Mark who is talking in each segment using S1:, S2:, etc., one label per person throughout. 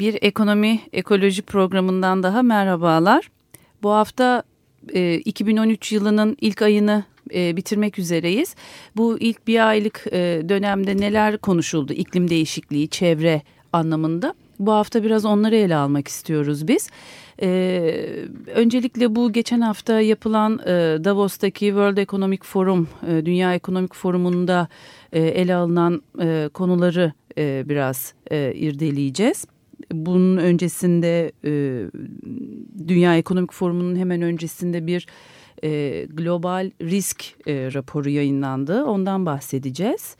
S1: Bir ekonomi ekoloji programından daha merhabalar. Bu hafta e, 2013 yılının ilk ayını e, bitirmek üzereyiz. Bu ilk bir aylık e, dönemde neler konuşuldu? İklim değişikliği, çevre anlamında. Bu hafta biraz onları ele almak istiyoruz biz. Ee, öncelikle bu geçen hafta yapılan e, Davos'taki World Economic Forum, e, Dünya Ekonomik Forumu'nda e, ele alınan e, konuları e, biraz e, irdeleyeceğiz. Bunun öncesinde e, Dünya Ekonomik Forumu'nun hemen öncesinde bir e, global risk e, raporu yayınlandı. Ondan bahsedeceğiz.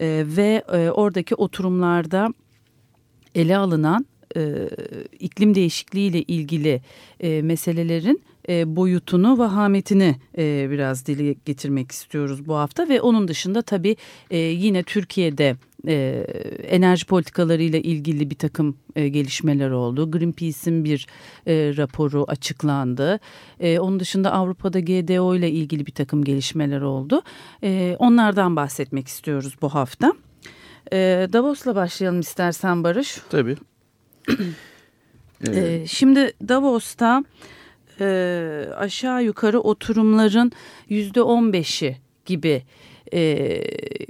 S1: E, ve e, oradaki oturumlarda ele alınan e, iklim değişikliği ile ilgili e, meselelerin e, boyutunu, vahametini e, biraz dile getirmek istiyoruz bu hafta. Ve onun dışında tabii e, yine Türkiye'de e, enerji politikalarıyla ilgili bir takım e, gelişmeler oldu. Greenpeace'in bir e, raporu açıklandı. E, onun dışında Avrupa'da GDO ile ilgili bir takım gelişmeler oldu. E, onlardan bahsetmek istiyoruz bu hafta. E, Davos'la başlayalım istersen Barış.
S2: Tabii.
S1: ee, şimdi Davos'ta e, aşağı yukarı oturumların yüzde on beşi gibi e,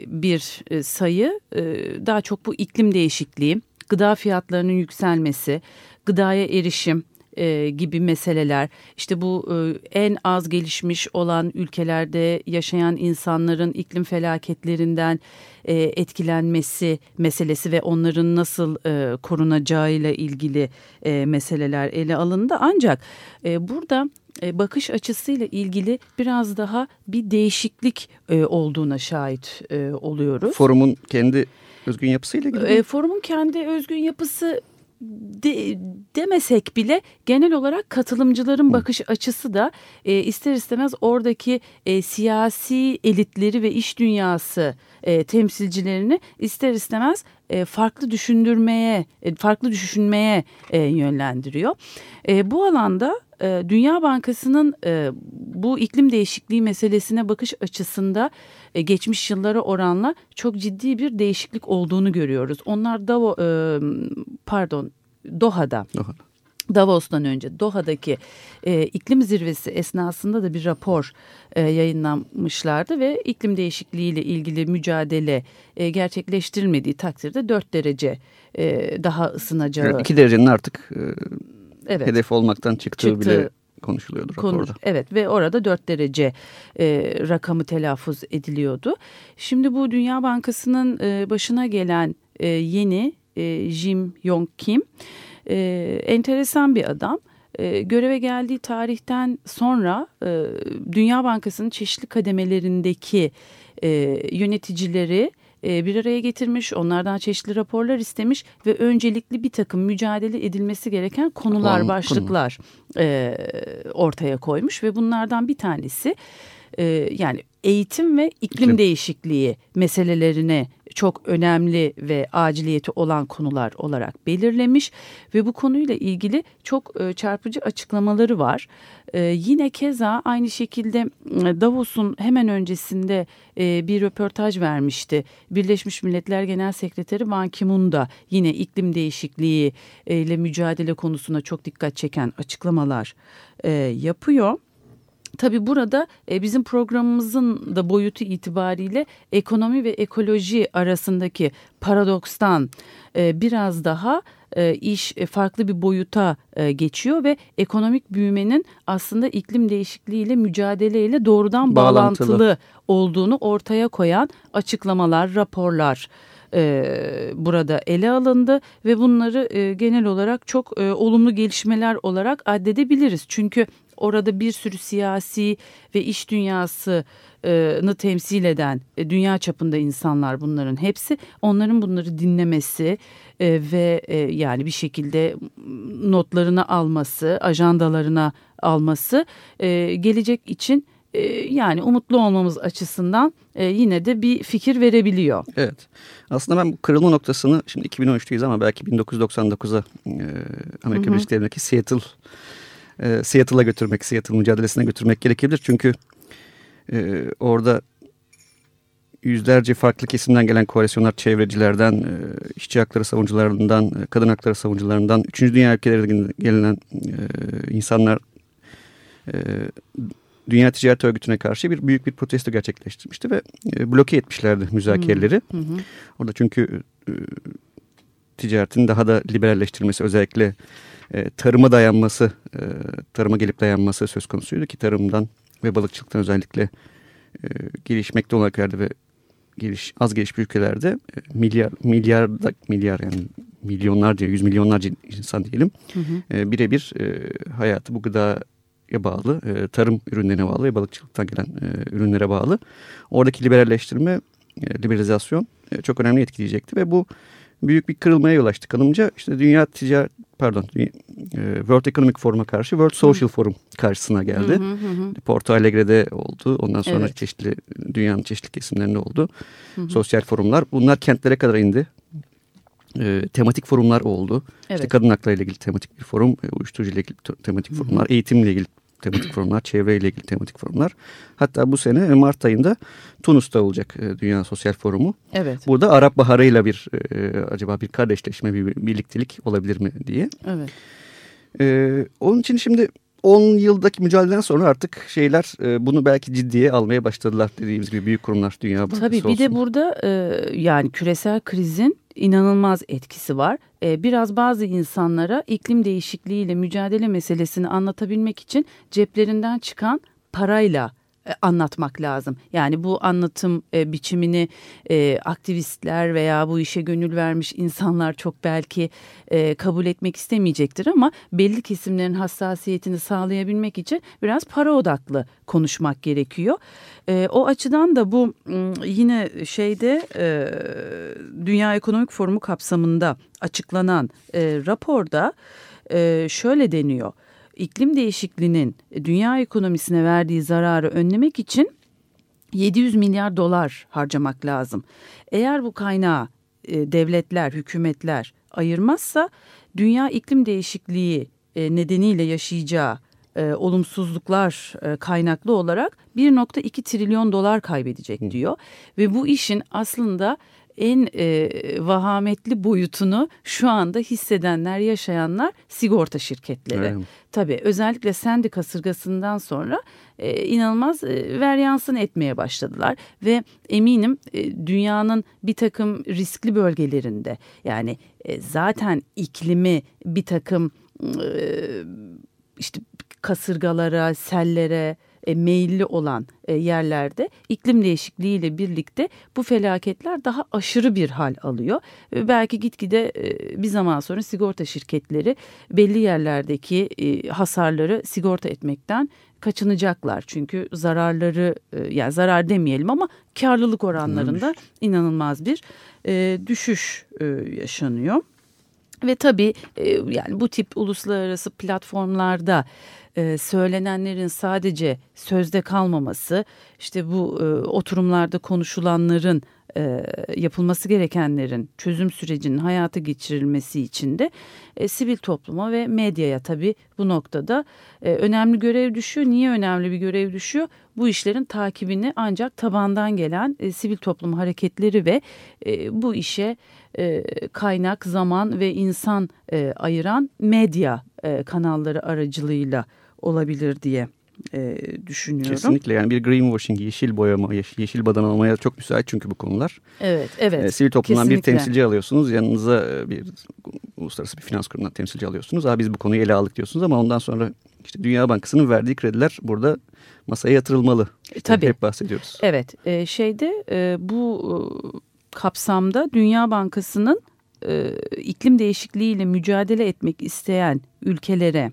S1: bir e, sayı. E, daha çok bu iklim değişikliği, gıda fiyatlarının yükselmesi, gıdaya erişim, e, gibi meseleler işte bu e, en az gelişmiş olan ülkelerde yaşayan insanların iklim felaketlerinden e, etkilenmesi meselesi ve onların nasıl e, korunacağıyla ilgili e, meseleler ele alındı ancak e, burada e, bakış açısıyla ilgili biraz daha bir değişiklik e, olduğuna şahit e, oluyoruz.
S2: Forumun kendi özgün yapısıyla ilgili.
S1: E, forumun kendi özgün yapısı de, demesek bile genel olarak katılımcıların bakış açısı da e, ister istemez oradaki e, siyasi elitleri ve iş dünyası e, temsilcilerini ister istemez e, farklı düşündürmeye, e, farklı düşünmeye e, yönlendiriyor. E, bu alanda e, Dünya Bankası'nın e, bu iklim değişikliği meselesine bakış açısında e, geçmiş yıllara oranla çok ciddi bir değişiklik olduğunu görüyoruz. Onlar da e, pardon Doha'da. Doha'da. Davos'tan önce Doha'daki e, iklim zirvesi esnasında da bir rapor e, yayınlanmışlardı ve iklim değişikliği ile ilgili mücadele e, gerçekleştirilmediği takdirde 4 derece e, daha ısınacağı.
S2: Yani 2 derecenin artık e, evet. hedef olmaktan çıktığı, çıktığı bile konuşuluyordu
S1: konu, raporda. Evet ve orada 4 derece e, rakamı telaffuz ediliyordu. Şimdi bu Dünya Bankası'nın e, başına gelen e, yeni e, Jim Yong Kim e, enteresan bir adam. E, göreve geldiği tarihten sonra e, Dünya Bankası'nın çeşitli kademelerindeki e, yöneticileri bir araya getirmiş, onlardan çeşitli raporlar istemiş ve öncelikli bir takım mücadele edilmesi gereken konular, Konu, başlıklar konu. E, ortaya koymuş ve bunlardan bir tanesi e, yani eğitim ve iklim, iklim değişikliği meselelerine çok önemli ve aciliyeti olan konular olarak belirlemiş ve bu konuyla ilgili çok e, çarpıcı açıklamaları var. E, yine keza aynı şekilde e, Davos'un hemen öncesinde bir röportaj vermişti. Birleşmiş Milletler Genel Sekreteri Ban Ki-moon da yine iklim değişikliği ile mücadele konusuna çok dikkat çeken açıklamalar yapıyor. Tabii burada e, bizim programımızın da boyutu itibariyle ekonomi ve ekoloji arasındaki paradokstan e, biraz daha e, iş farklı bir boyuta geçiyor ve ekonomik büyümenin aslında iklim değişikliğiyle mücadeleyle doğrudan bağlantılı, bağlantılı olduğunu ortaya koyan açıklamalar, raporlar e, burada ele alındı ve bunları e, genel olarak çok e, olumlu gelişmeler olarak addedebiliriz. Çünkü orada bir sürü siyasi ve iş dünyasını temsil eden e, dünya çapında insanlar bunların hepsi onların bunları dinlemesi e, ve e, yani bir şekilde notlarını alması, ajandalarına alması gelecek için yani umutlu olmamız açısından yine de bir fikir verebiliyor.
S2: Evet. Aslında ben bu kırılma noktasını şimdi 2013'teyiz ama belki 1999'a Amerika Birleşik Devletleri'ndeki Seattle Seattle'a götürmek, Seattle mücadelesine götürmek gerekebilir. Çünkü e, orada yüzlerce farklı kesimden gelen koalisyonlar çevrecilerden, e, işçi hakları savunucularından, e, kadın hakları savunucularından, üçüncü dünya ülkelerinden gelen e, insanlar e, Dünya Ticaret Örgütü'ne karşı bir büyük bir protesto gerçekleştirmişti ve e, bloke etmişlerdi müzakereleri. Hı hı. Orada çünkü e, ticaretin daha da liberalleştirilmesi özellikle e, tarıma dayanması, e, tarıma gelip dayanması söz konusuydu ki tarımdan ve balıkçılıktan özellikle e, gelişmekte olan ülkelerde ve geliş, az gelişmiş ülkelerde e, milyar milyar milyar yani milyonlarca yüz milyonlarca insan diyelim e, birebir e, hayatı bu gıdaya bağlı e, tarım ürünlerine bağlı ve balıkçılıktan gelen e, ürünlere bağlı. Oradaki liberalleştirme e, liberalizasyon e, çok önemli etkileyecekti ve bu büyük bir kırılmaya yol açtı kanımca. İşte Dünya Ticaret pardon e, World Economic Forum'a karşı World Social hı. Forum karşısına geldi. Hı hı hı. Porto Alegre'de oldu. Ondan sonra evet. çeşitli dünyanın çeşitli kesimlerinde oldu. Hı hı. Sosyal forumlar. Bunlar kentlere kadar indi. E, tematik forumlar oldu. Evet. İşte kadın hakları ile ilgili tematik bir forum, e, uyuşturucu ile ilgili tematik forumlar, eğitimle ilgili tematik forumlar, çevreyle ilgili tematik forumlar. Hatta bu sene Mart ayında Tunus'ta olacak e, Dünya Sosyal Forumu. Evet. Burada Arap Baharı'yla bir e, acaba bir kardeşleşme, bir birliktelik olabilir mi diye. Evet. E, onun için şimdi 10 yıldaki mücadeleden sonra artık şeyler e, bunu belki ciddiye almaya başladılar dediğimiz gibi büyük kurumlar dünya
S1: Bankası Tabii bir olsun. de burada e, yani küresel krizin inanılmaz etkisi var. E, biraz bazı insanlara iklim değişikliğiyle mücadele meselesini anlatabilmek için ceplerinden çıkan parayla anlatmak lazım. Yani bu anlatım e, biçimini e, aktivistler veya bu işe gönül vermiş insanlar çok belki e, kabul etmek istemeyecektir ama belli kesimlerin hassasiyetini sağlayabilmek için biraz para odaklı konuşmak gerekiyor. E, o açıdan da bu yine şeyde e, Dünya Ekonomik Forumu kapsamında açıklanan e, raporda e, şöyle deniyor iklim değişikliğinin dünya ekonomisine verdiği zararı önlemek için 700 milyar dolar harcamak lazım. Eğer bu kaynağı e, devletler, hükümetler ayırmazsa dünya iklim değişikliği e, nedeniyle yaşayacağı e, olumsuzluklar e, kaynaklı olarak 1.2 trilyon dolar kaybedecek diyor. Ve bu işin aslında en e, vahametli boyutunu şu anda hissedenler, yaşayanlar sigorta şirketleri. Evet. Tabii özellikle sendi kasırgasından sonra e, inanılmaz e, veryansın etmeye başladılar ve eminim e, dünyanın bir takım riskli bölgelerinde yani e, zaten iklimi bir takım e, işte kasırgalara, sellere e, meyilli olan e, yerlerde iklim değişikliğiyle birlikte bu felaketler daha aşırı bir hal alıyor. E, belki gitgide e, bir zaman sonra sigorta şirketleri belli yerlerdeki e, hasarları sigorta etmekten kaçınacaklar. Çünkü zararları e, yani zarar demeyelim ama karlılık oranlarında inanılmaz bir e, düşüş e, yaşanıyor. Ve tabii e, yani bu tip uluslararası platformlarda e, söylenenlerin sadece sözde kalmaması, işte bu e, oturumlarda konuşulanların yapılması gerekenlerin çözüm sürecinin hayata geçirilmesi için de e, sivil topluma ve medyaya tabii bu noktada e, önemli görev düşüyor. Niye önemli bir görev düşüyor? Bu işlerin takibini ancak tabandan gelen e, sivil toplum hareketleri ve e, bu işe e, kaynak, zaman ve insan e, ayıran medya e, kanalları aracılığıyla olabilir diye e, düşünüyorum.
S2: Kesinlikle yani bir greenwashing, yeşil boyama, yeşil badanalmaya çok müsait çünkü bu konular.
S1: Evet, evet.
S2: E, sivil toplumdan kesinlikle. bir temsilci alıyorsunuz, yanınıza e, bir uluslararası bir finans kurumundan temsilci alıyorsunuz. Abi biz bu konuyu ele aldık diyorsunuz ama ondan sonra işte Dünya Bankası'nın verdiği krediler burada masaya yatırılmalı. İşte Tabii. Hep bahsediyoruz.
S1: Evet, e, şeyde e, bu kapsamda Dünya Bankası'nın e, iklim değişikliğiyle mücadele etmek isteyen ülkelere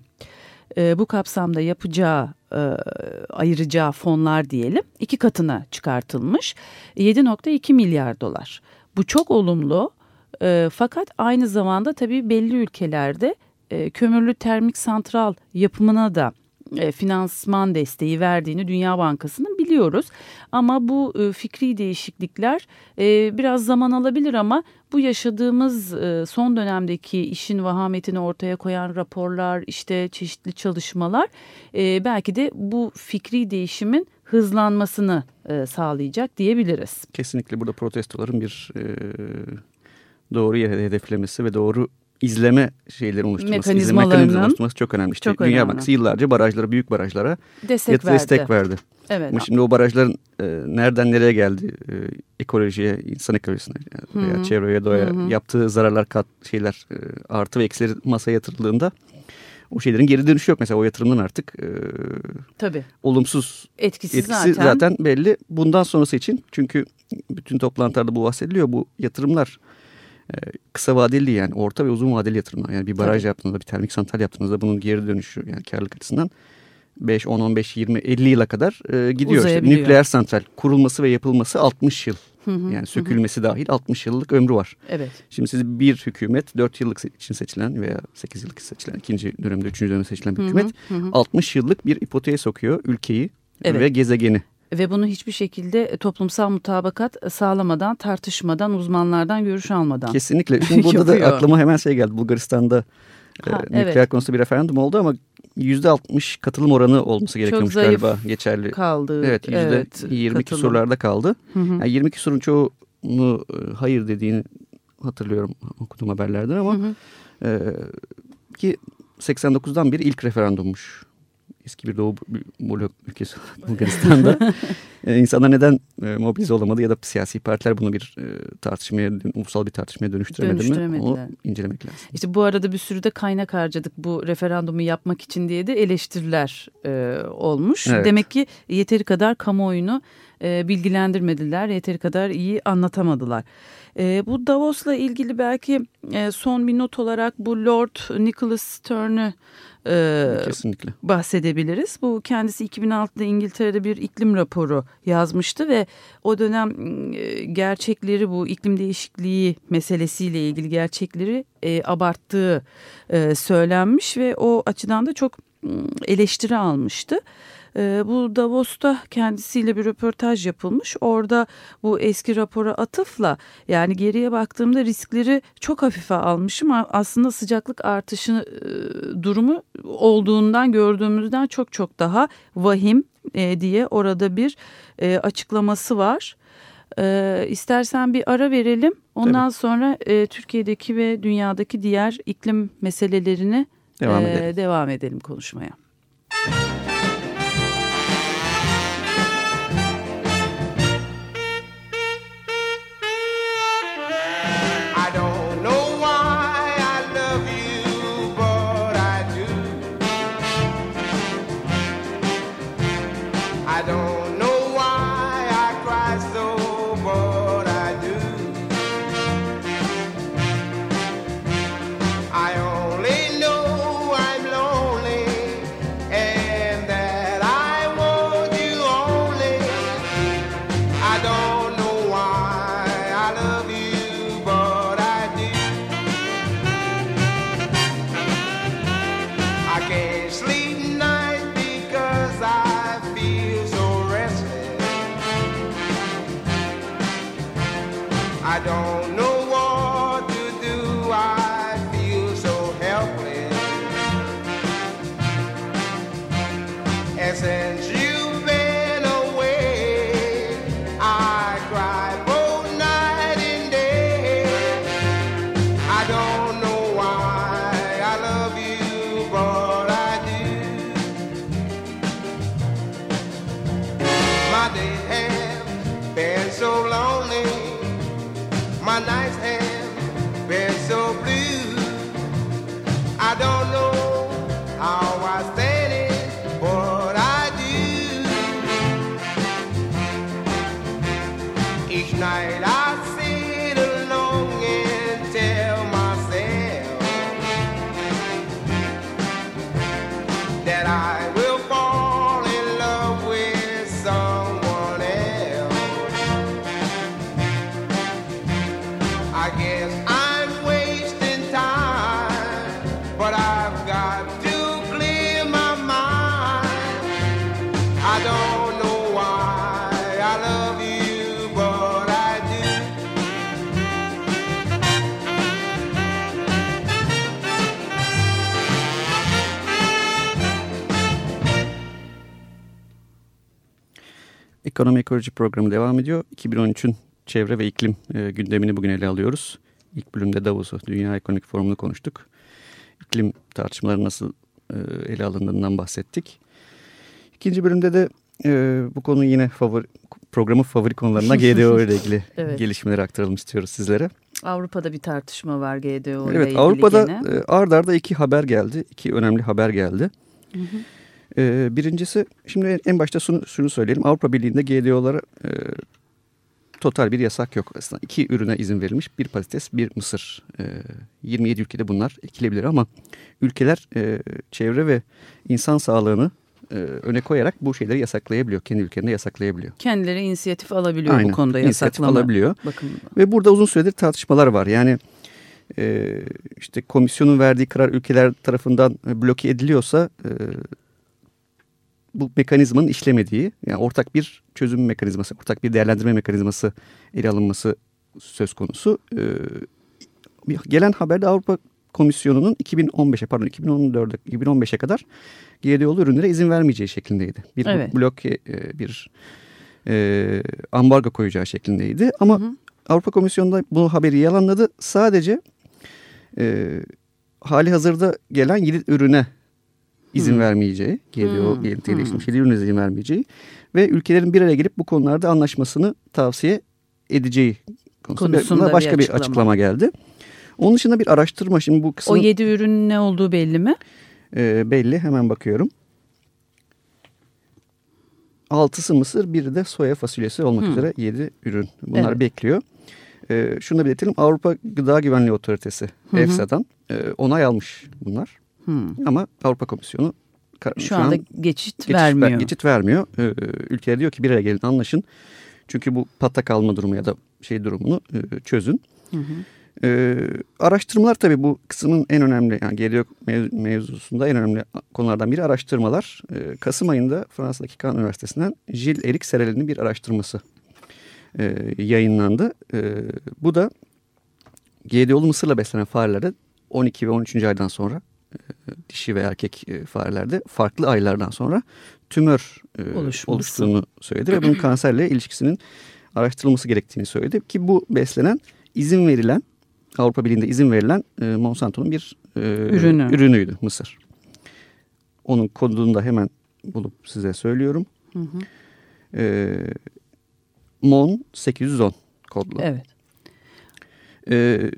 S1: e, bu kapsamda yapacağı e, ayıracağı fonlar diyelim iki katına çıkartılmış 7.2 milyar dolar. Bu çok olumlu e, fakat aynı zamanda tabii belli ülkelerde e, kömürlü termik santral yapımına da e, finansman desteği verdiğini Dünya Bankası'nın biliyoruz. Ama bu e, fikri değişiklikler e, biraz zaman alabilir ama bu yaşadığımız son dönemdeki işin vahametini ortaya koyan raporlar, işte çeşitli çalışmalar belki de bu fikri değişimin hızlanmasını sağlayacak diyebiliriz.
S2: Kesinlikle burada protestoların bir doğru hedeflemesi ve doğru izleme şeyleri oluşturması, izleme mekanizmalarının oluşturması çok önemli. İşte çok Dünya önemli. Bankası yıllarca barajlara, büyük barajlara destek verdi. Destek verdi. Evet. Ama şimdi o barajların e, nereden nereye geldi? E, ekolojiye, insan ekolojisine veya Hı -hı. çevreye, doğaya Hı -hı. yaptığı zararlar, kat, şeyler, e, artı ve eksileri masaya yatırıldığında o şeylerin geri dönüşü yok. Mesela o yatırımdan artık e, Tabii. olumsuz
S1: etkisi,
S2: etkisi zaten. zaten belli. Bundan sonrası için çünkü bütün toplantılarda bu bahsediliyor. Bu yatırımlar kısa vadeli yani orta ve uzun vadeli yatırımlar. Yani bir baraj Tabii. yaptığınızda bir termik santral yaptığınızda bunun geri dönüşü yani karlılık açısından 5, 10, 15, 20, 50 yıla kadar e, gidiyor. İşte nükleer santral kurulması ve yapılması 60 yıl. Hı hı, yani sökülmesi hı. dahil 60 yıllık ömrü var.
S1: Evet.
S2: Şimdi siz bir hükümet 4 yıllık için seçilen veya 8 yıllık seçilen ikinci dönemde 3. dönemde seçilen bir hükümet hı hı, hı. 60 yıllık bir ipoteğe sokuyor ülkeyi evet. ve gezegeni
S1: ve bunu hiçbir şekilde e, toplumsal mutabakat e, sağlamadan, tartışmadan, uzmanlardan görüş almadan.
S2: Kesinlikle. Şimdi burada da aklıma hemen şey geldi. Bulgaristan'da e, ha, e, nükleer evet. konusunda bir referandum oldu ama yüzde altmış katılım oranı olması gerekiyormuş Çok zayıf galiba geçerli.
S1: kaldı.
S2: Evet yüzde evet, yirmi küsurlarda kaldı. Hı hı. Yani yirmi küsurun çoğunu hayır dediğini hatırlıyorum okudum haberlerden ama hı hı. E, ki 89'dan beri ilk referandummuş eski bir Doğu blok ülkesi Bulgaristan'da e, insanlar neden e, mobilize olamadı ya da siyasi partiler bunu bir e, tartışmaya, ulusal bir tartışmaya dönüştüremedi mi? Onu incelemek lazım.
S1: İşte bu arada bir sürü de kaynak harcadık bu referandumu yapmak için diye de eleştiriler e, olmuş. Evet. Demek ki yeteri kadar kamuoyunu e, bilgilendirmediler, yeteri kadar iyi anlatamadılar. E, bu Davos'la ilgili belki e, son bir not olarak bu Lord Nicholas Stern'ı e, Kesinlikle. bahsedebiliriz. Bu kendisi 2006'da İngiltere'de bir iklim raporu yazmıştı ve o dönem e, gerçekleri bu iklim değişikliği meselesiyle ilgili gerçekleri e, abarttığı e, söylenmiş ve o açıdan da çok eleştiri almıştı. E, bu Davos'ta kendisiyle bir röportaj yapılmış. Orada bu eski rapora atıfla yani geriye baktığımda riskleri çok hafife almışım. Aslında sıcaklık artışı e, durumu olduğundan gördüğümüzden çok çok daha vahim e, diye orada bir e, açıklaması var. E, istersen bir ara verelim. Ondan Tabii. sonra e, Türkiye'deki ve dünyadaki diğer iklim meselelerini devam, e, edelim. devam edelim konuşmaya.
S3: my dancing.
S2: Ekonomi Ekoloji Programı devam ediyor. 2013'ün çevre ve iklim e, gündemini bugün ele alıyoruz. İlk bölümde Davos'u, Dünya Ekonomik Forumu'nu konuştuk. İklim tartışmaları nasıl e, ele alındığından bahsettik. İkinci bölümde de e, bu konu yine favori, programın favori konularına GDO ile ilgili evet. gelişmeleri aktaralım istiyoruz sizlere.
S1: Avrupa'da bir tartışma var GDO ile
S2: evet,
S1: ilgili
S2: Avrupa'da
S1: gene.
S2: E, ard arda iki haber geldi. iki önemli haber geldi. Hı hı. E, birincisi şimdi en başta şunu, şunu söyleyelim. Avrupa Birliği'nde GDO'lara e, total bir yasak yok aslında. İki ürüne izin verilmiş. Bir patates, bir mısır. E, 27 ülkede bunlar ekilebilir ama ülkeler e, çevre ve insan sağlığını e, öne koyarak bu şeyleri yasaklayabiliyor. Kendi ülkelerinde yasaklayabiliyor.
S1: Kendileri inisiyatif alabiliyor Aynen, bu konuda yasaklama.
S2: alabiliyor. Bakımında. Ve burada uzun süredir tartışmalar var. Yani e, işte komisyonun verdiği karar ülkeler tarafından bloke ediliyorsa e, bu mekanizmanın işlemediği, yani ortak bir çözüm mekanizması, ortak bir değerlendirme mekanizması ele alınması söz konusu. Ee, gelen haberde Avrupa Komisyonu'nun 2015'e pardon 2014'e 2015'e kadar GDO'lu ürünlere izin vermeyeceği şeklindeydi. Bir evet. bloke e, bir e, ambargo koyacağı şeklindeydi. Ama hı hı. Avrupa Komisyonu da bu haberi yalanladı. Sadece e, hali hazırda gelen 7 ürüne izin hmm. vermeyeceği, GDO, hmm. gelişmiş hmm. ürün izin vermeyeceği ve ülkelerin bir araya gelip bu konularda anlaşmasını tavsiye edeceği konusunda, konusunda başka bir açıklama. bir açıklama geldi. Onun dışında bir araştırma şimdi bu kısmı...
S1: O yedi ürünün ne olduğu belli mi?
S2: E, belli hemen bakıyorum. Altısı mısır, biri de soya fasulyesi olmak hmm. üzere yedi ürün. Bunlar evet. bekliyor. E, şunu da belirtelim Avrupa Gıda Güvenliği Otoritesi EFSA'dan e, onay almış bunlar. Hmm. Ama Avrupa Komisyonu
S1: şu, şu anda an geçit, geçit vermiyor. Ver,
S2: geçit vermiyor. Ee, ülkeler diyor ki bir araya gelin anlaşın. Çünkü bu patlak alma durumu ya da şey durumunu e, çözün. Hı hı. Ee, araştırmalar tabii bu kısmın en önemli yani geliyor mev mevzusunda en önemli konulardan biri araştırmalar. Ee, Kasım ayında Fransa'daki Caen Üniversitesi'nden Gilles Eric Serel'in bir araştırması e, yayınlandı. E, bu da GDO'lu mısırla beslenen farelerde 12 ve 13. aydan sonra dişi ve erkek e, farelerde farklı aylardan sonra tümör e, oluştuğunu söyledi ve bunun kanserle ilişkisinin araştırılması gerektiğini söyledi ki bu beslenen izin verilen Avrupa Birliği'nde izin verilen e, Monsanto'nun bir Ürünü. ürünüydü mısır. Onun kodunu da hemen bulup size söylüyorum. Hı hı. MON 810 kodlu.
S1: Evet.
S2: E,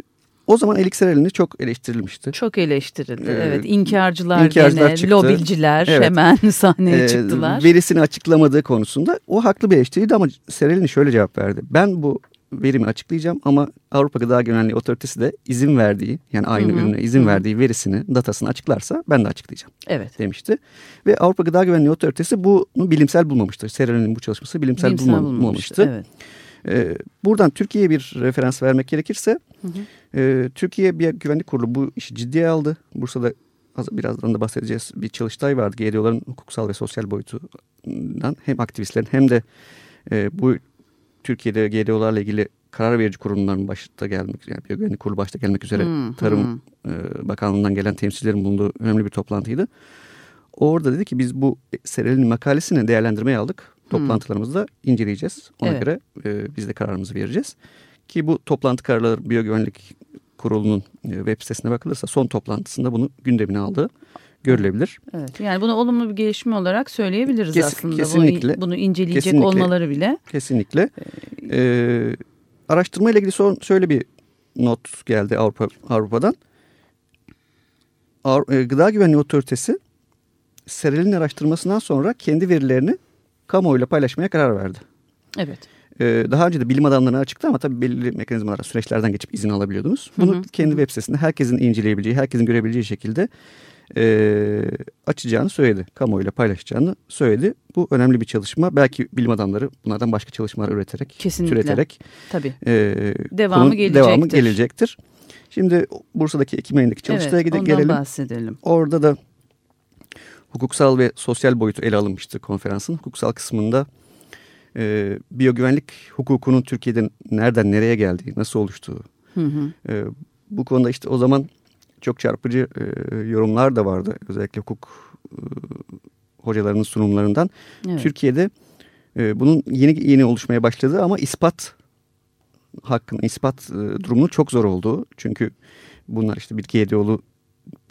S2: o zaman Elixir çok eleştirilmişti.
S1: Çok eleştirildi. Ee, evet, inkarcılar, inkarcılar gene, çıktı. lobilciler evet. hemen sahneye ee, çıktılar.
S2: Verisini açıklamadığı konusunda o haklı bir eleştiriydi ama Serel'in şöyle cevap verdi. Ben bu verimi açıklayacağım ama Avrupa Gıda Güvenliği Otoritesi de izin verdiği yani aynı Hı-hı. ürüne izin verdiği verisini, datasını açıklarsa ben de açıklayacağım.
S1: Evet.
S2: Demişti. Ve Avrupa Gıda Güvenliği Otoritesi bunu bilimsel bulmamıştı. Serel'in bu çalışması bilimsel, bilimsel bulmamıştı. bulmamıştı. Evet. Ee, buradan Türkiye'ye bir referans vermek gerekirse hı hı. E, Türkiye bir güvenlik kurulu bu işi ciddiye aldı. Bursa'da birazdan da bahsedeceğiz bir çalıştay vardı. GDO'ların hukuksal ve sosyal boyutundan hem aktivistlerin hem de e, bu Türkiye'de GDO'larla ilgili karar verici kurumların başta gelmek yani bir güvenlik kurulu başta gelmek üzere hmm, Tarım hmm. E, Bakanlığı'ndan gelen temsilcilerin bulunduğu önemli bir toplantıydı. Orada dedi ki biz bu Serel'in makalesini değerlendirmeye aldık. Toplantılarımızda inceleyeceğiz. Ona evet. göre e, biz de kararımızı vereceğiz. Ki bu toplantı kararları Biyogüvenlik Kurulu'nun e, web sitesine bakılırsa son toplantısında bunu gündemine aldığı görülebilir.
S1: Evet, yani bunu olumlu bir gelişme olarak söyleyebiliriz Kes, aslında. Kesinlikle. Bunu, bunu inceleyecek kesinlikle, olmaları bile.
S2: Kesinlikle. Ee, araştırma ile ilgili son şöyle bir not geldi Avrupa Avrupa'dan. E, Gıda Güvenliği Otoritesi Serel'in araştırmasından sonra kendi verilerini kamuoyuyla paylaşmaya karar verdi.
S1: Evet.
S2: Ee, daha önce de bilim adamlarına açıktı ama tabii belirli mekanizmalara, süreçlerden geçip izin alabiliyordunuz. Bunu hı hı. kendi web sitesinde herkesin inceleyebileceği, herkesin görebileceği şekilde e, açacağını söyledi. Kamuoyuyla paylaşacağını söyledi. Bu önemli bir çalışma. Belki bilim adamları bunlardan başka çalışmalar üreterek, Kesinlikle. türeterek
S1: tabii. E, devamı, gelecektir.
S2: devamı gelecektir. Şimdi Bursa'daki Ekim ayındaki çalıştaya evet, gelelim.
S1: bahsedelim.
S2: Orada da hukuksal ve sosyal boyutu ele alınmıştı konferansın. Hukuksal kısmında e, biyogüvenlik hukukunun Türkiye'de nereden nereye geldiği, nasıl oluştuğu. Hı hı. E, bu konuda işte o zaman çok çarpıcı e, yorumlar da vardı. Özellikle hukuk e, hocalarının sunumlarından. Evet. Türkiye'de E, bunun yeni yeni oluşmaya başladı ama ispat hakkın ispat e, durumunun çok zor olduğu. Çünkü bunlar işte bitki yediği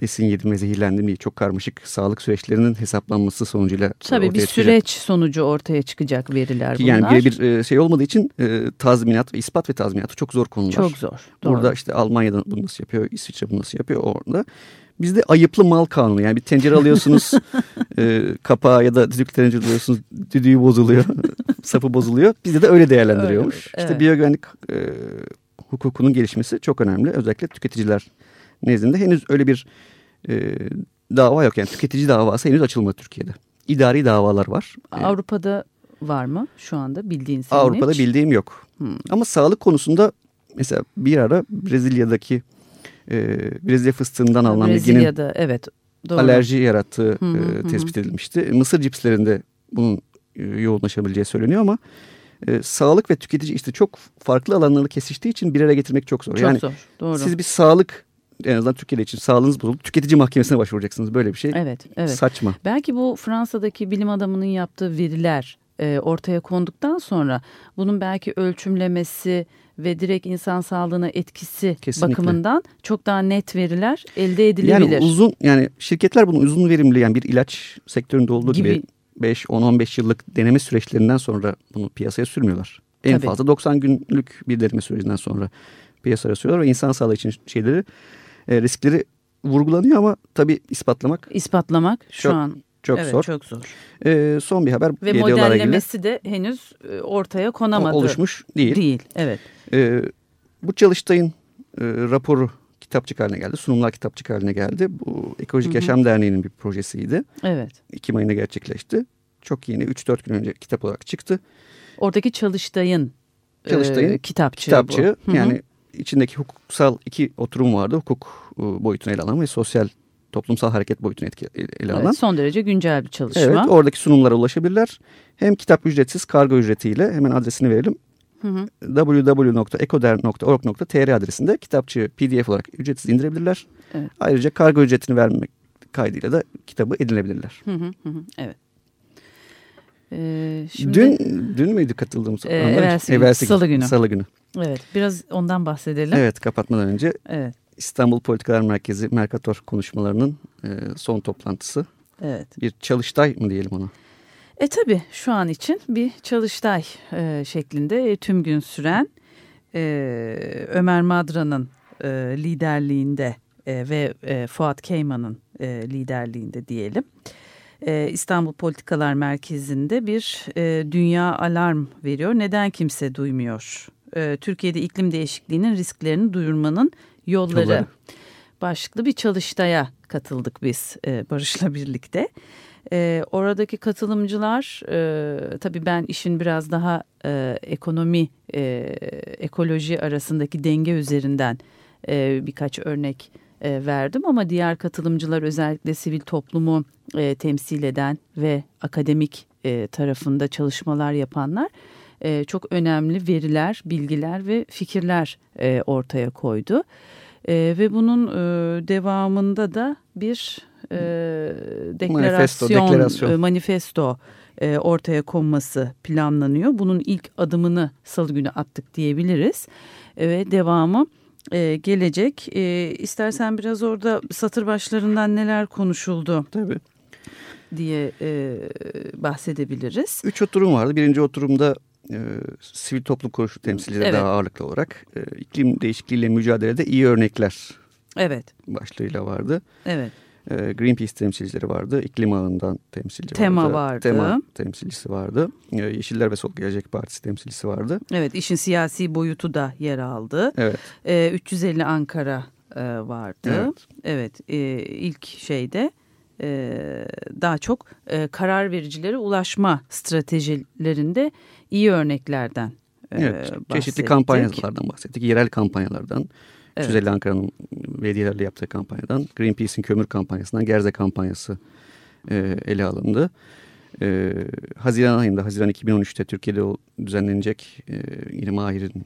S2: besin yedim ve zehirlendim diye çok karmaşık sağlık süreçlerinin hesaplanması sonucuyla
S1: Tabii bir süreç çıkacak. sonucu ortaya çıkacak veriler bunlar.
S2: Yani birebir e, şey olmadığı için e, tazminat ve ispat ve tazminatı çok zor konular.
S1: Çok zor. Doğru.
S2: Burada işte Almanya'da bunu nasıl yapıyor, İsviçre bunu nasıl yapıyor orada. Bizde ayıplı mal kanunu yani bir tencere alıyorsunuz e, kapağı ya da düdük tencere alıyorsunuz düdüğü bozuluyor sapı bozuluyor. Bizde de öyle değerlendiriyormuş. Öyle, evet. İşte biyogüvenlik e, hukukunun gelişmesi çok önemli özellikle tüketiciler nezdinde henüz öyle bir e, dava yok yani tüketici davası henüz açılmadı Türkiye'de. İdari davalar var.
S1: Avrupa'da var mı şu anda bildiğin
S2: senin Avrupa'da hiç? bildiğim yok. Hmm. Ama sağlık konusunda mesela bir ara Brezilya'daki e, Brezilya fıstığından alınan
S1: Brezilya'da evet
S2: doğru. alerji yarattığı hı, e, tespit hı. edilmişti. Mısır cipslerinde bunun e, yoğunlaşabileceği söyleniyor ama e, sağlık ve tüketici işte çok farklı alanları kesiştiği için bir araya getirmek çok zor.
S1: Çok
S2: yani
S1: zor. Doğru.
S2: Siz bir sağlık en azından Türkiye'de için sağlığınız bozuldu. Tüketici mahkemesine başvuracaksınız. Böyle bir şey
S1: evet, evet.
S2: saçma.
S1: Belki bu Fransa'daki bilim adamının yaptığı veriler e, ortaya konduktan sonra bunun belki ölçümlemesi ve direkt insan sağlığına etkisi Kesinlikle. bakımından çok daha net veriler elde edilebilir.
S2: Yani uzun yani şirketler bunu uzun verimli yani bir ilaç sektöründe olduğu gibi, gibi 5-10-15 yıllık deneme süreçlerinden sonra bunu piyasaya sürmüyorlar. En Tabii. fazla 90 günlük bir deneme sürecinden sonra piyasaya sürüyorlar ve insan sağlığı için şeyleri e, riskleri vurgulanıyor ama tabii ispatlamak
S1: ispatlamak şu çok, an
S2: çok
S1: evet,
S2: zor.
S1: Çok zor.
S2: E, son bir haber
S1: ve modellemesi ilgili. de henüz e, ortaya konamadı.
S2: Oluşmuş değil.
S1: Değil. Evet.
S2: E, bu Çalıştay'ın e, raporu kitapçık haline geldi. Sunumlar kitapçık haline geldi. Bu Ekolojik Hı -hı. Yaşam Derneği'nin bir projesiydi.
S1: Evet.
S2: Ekim ayında gerçekleşti. Çok yeni 3-4 gün önce kitap olarak çıktı.
S1: Oradaki Çalıştay'ın Çalıştay'ın e, kitapçığı,
S2: kitapçığı bu. yani içindeki hukuksal iki oturum vardı. Hukuk e, boyutunu ele alan ve sosyal toplumsal hareket boyutunu etki, ele alan. Evet,
S1: son derece güncel bir çalışma.
S2: Evet oradaki sunumlara ulaşabilirler. Hem kitap ücretsiz kargo ücretiyle hemen adresini verelim. www.ekoder.org.tr adresinde kitapçı pdf olarak ücretsiz indirebilirler. Evet. Ayrıca kargo ücretini vermek kaydıyla da kitabı edinebilirler.
S1: Hı hı hı. Evet. Ee,
S2: şimdi, dün dün müydü katıldığımız?
S1: E, evvelsi, evvelsi Salı günü.
S2: Salı günü.
S1: Evet biraz ondan bahsedelim.
S2: Evet kapatmadan önce evet. İstanbul Politikalar Merkezi Mercator konuşmalarının e, son toplantısı.
S1: Evet.
S2: Bir çalıştay mı diyelim ona?
S1: E tabi şu an için bir çalıştay e, şeklinde e, tüm gün süren e, Ömer Madra'nın e, liderliğinde e, ve e, Fuat Keyman'ın e, liderliğinde diyelim. E, İstanbul Politikalar Merkezi'nde bir e, dünya alarm veriyor. Neden kimse duymuyor? E, Türkiye'de iklim değişikliğinin risklerini duyurmanın yolları, yolları. başlıklı bir çalıştaya katıldık biz e, Barış'la birlikte. E, oradaki katılımcılar e, tabii ben işin biraz daha e, ekonomi e, ekoloji arasındaki denge üzerinden e, birkaç örnek e, verdim ama diğer katılımcılar özellikle sivil toplumu e, temsil eden ve akademik e, tarafında çalışmalar yapanlar e, çok önemli veriler, bilgiler ve fikirler e, ortaya koydu. E, ve bunun e, devamında da bir e, deklarasyon, manifesto, deklarasyon. E, manifesto e, ortaya konması planlanıyor. Bunun ilk adımını salı günü attık diyebiliriz. E, ve devamı e, gelecek. E, istersen biraz orada satır başlarından neler konuşuldu?
S2: Tabii
S1: diye e, bahsedebiliriz.
S2: Üç oturum vardı. Birinci oturumda e, sivil toplum kuruluşu temsilcileri evet. daha ağırlıklı olarak e, iklim değişikliğiyle mücadelede iyi örnekler
S1: evet.
S2: başlığıyla vardı.
S1: Evet.
S2: E, Greenpeace temsilcileri vardı. İklim ağından temsilci
S1: Tema
S2: vardı.
S1: vardı.
S2: Tema temsilcisi vardı. E, Yeşiller ve Sol Gelecek Partisi temsilcisi vardı.
S1: Evet işin siyasi boyutu da yer aldı.
S2: Evet.
S1: E, 350 Ankara e, vardı. Evet. Evet e, ilk şeyde e, daha çok e, karar vericilere ulaşma stratejilerinde iyi örneklerden
S2: e, evet, bahsettik. Çeşitli kampanyalardan bahsettik. Yerel kampanyalardan. Evet. 350 Ankara'nın belediyelerle yaptığı kampanyadan. Greenpeace'in kömür kampanyasından Gerze kampanyası e, ele alındı. E, Haziran ayında, Haziran 2013'te Türkiye'de düzenlenecek e, yine Mahir'in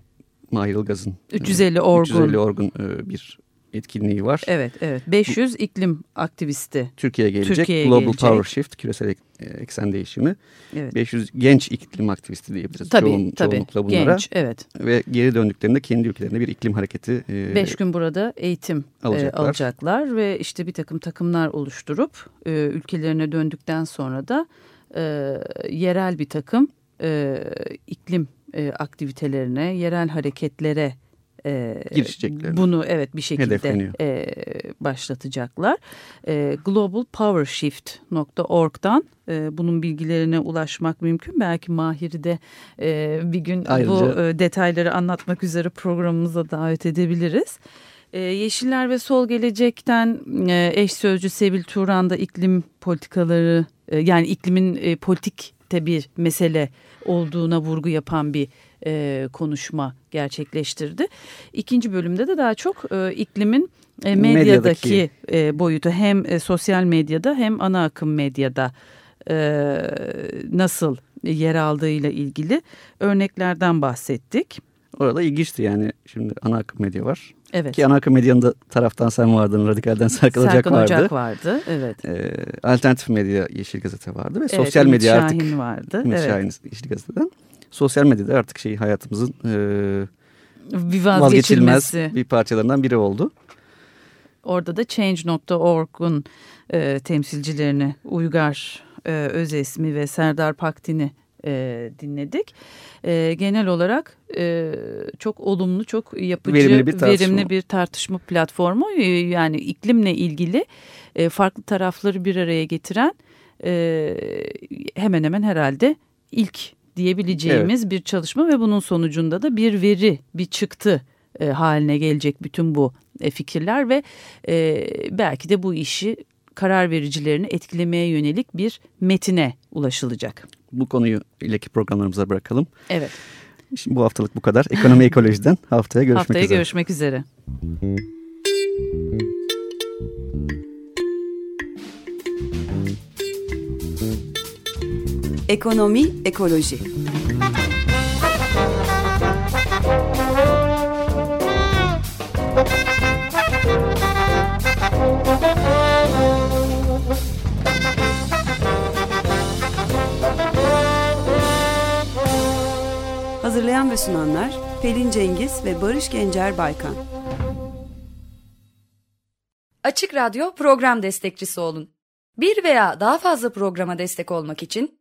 S2: Mahir Ilgaz'ın
S1: 350 Orgun,
S2: 350 Orgun e, bir etkinliği var.
S1: Evet, evet. 500 iklim aktivisti
S2: Türkiye'ye gelecek. Türkiye'ye Global gelecek. Power Shift, küresel e, eksen değişimi.
S1: Evet.
S2: 500 genç iklim aktivisti diyebiliriz.
S1: Tabii
S2: Çoğun,
S1: tabii
S2: çoğunlukla bunlara.
S1: genç evet.
S2: Ve geri döndüklerinde kendi ülkelerinde bir iklim hareketi e,
S1: Beş gün burada eğitim
S2: alacaklar.
S1: E, alacaklar ve işte bir takım takımlar oluşturup e, ülkelerine döndükten sonra da e, yerel bir takım e, iklim e, aktivitelerine, yerel hareketlere e,
S2: Girişecekler.
S1: Bunu evet bir şekilde e, başlatacaklar. E, globalpowershift.org'dan e, bunun bilgilerine ulaşmak mümkün. Belki Mahir'i de e, bir gün
S2: Ayrıca-
S1: bu e, detayları anlatmak üzere programımıza davet edebiliriz. E, Yeşiller ve Sol Gelecek'ten e, eş sözcü Sevil Turan da iklim politikaları e, yani iklimin e, politikte bir mesele olduğuna vurgu yapan bir e, konuşma gerçekleştirdi. İkinci bölümde de daha çok e, iklimin e, medyadaki,
S2: Medyadaki.
S1: e, boyutu hem e, sosyal medyada hem ana akım medyada e, nasıl yer aldığıyla ilgili örneklerden bahsettik.
S2: Orada ilginçti yani. Şimdi ana akım medya var.
S1: Evet.
S2: Ki ana akım medyanın da taraftan sen vardın. Radikalden Serkan Ocak
S1: Serkan
S2: vardı.
S1: Ocak vardı. Evet.
S2: Ee, alternatif medya Yeşil Gazete vardı. Ve
S1: Evet,
S2: sosyal medya artık.
S1: Şahin vardı.
S2: Ümit
S1: evet.
S2: Şahin Yeşil Gazete'den. Sosyal medyada artık şey hayatımızın e,
S1: Bir
S2: vazgeçilmez bir parçalarından biri oldu.
S1: Orada da Change.org'un e, temsilcilerini Uygar e, Özesmi ve Serdar Paktin'i e, dinledik. E, genel olarak e, çok olumlu, çok yapıcı,
S2: Verimli bir tartışma.
S1: verimli bir tartışma platformu. E, yani iklimle ilgili e, farklı tarafları bir araya getiren e, hemen hemen herhalde ilk diyebileceğimiz bir çalışma ve bunun sonucunda da bir veri, bir çıktı e, haline gelecek bütün bu e, fikirler ve e, belki de bu işi karar vericilerini etkilemeye yönelik bir metine ulaşılacak.
S2: Bu konuyu ileriki programlarımıza bırakalım.
S1: Evet.
S2: Şimdi bu haftalık bu kadar. Ekonomi ekolojiden haftaya görüşmek
S1: Haftaya
S2: üzere.
S1: görüşmek üzere.
S4: Ekonomi, ekoloji. Hazırlayan ve sunanlar Pelin Cengiz ve Barış Gencer Baykan.
S3: Açık Radyo program destekçisi olun. Bir veya daha fazla programa destek olmak için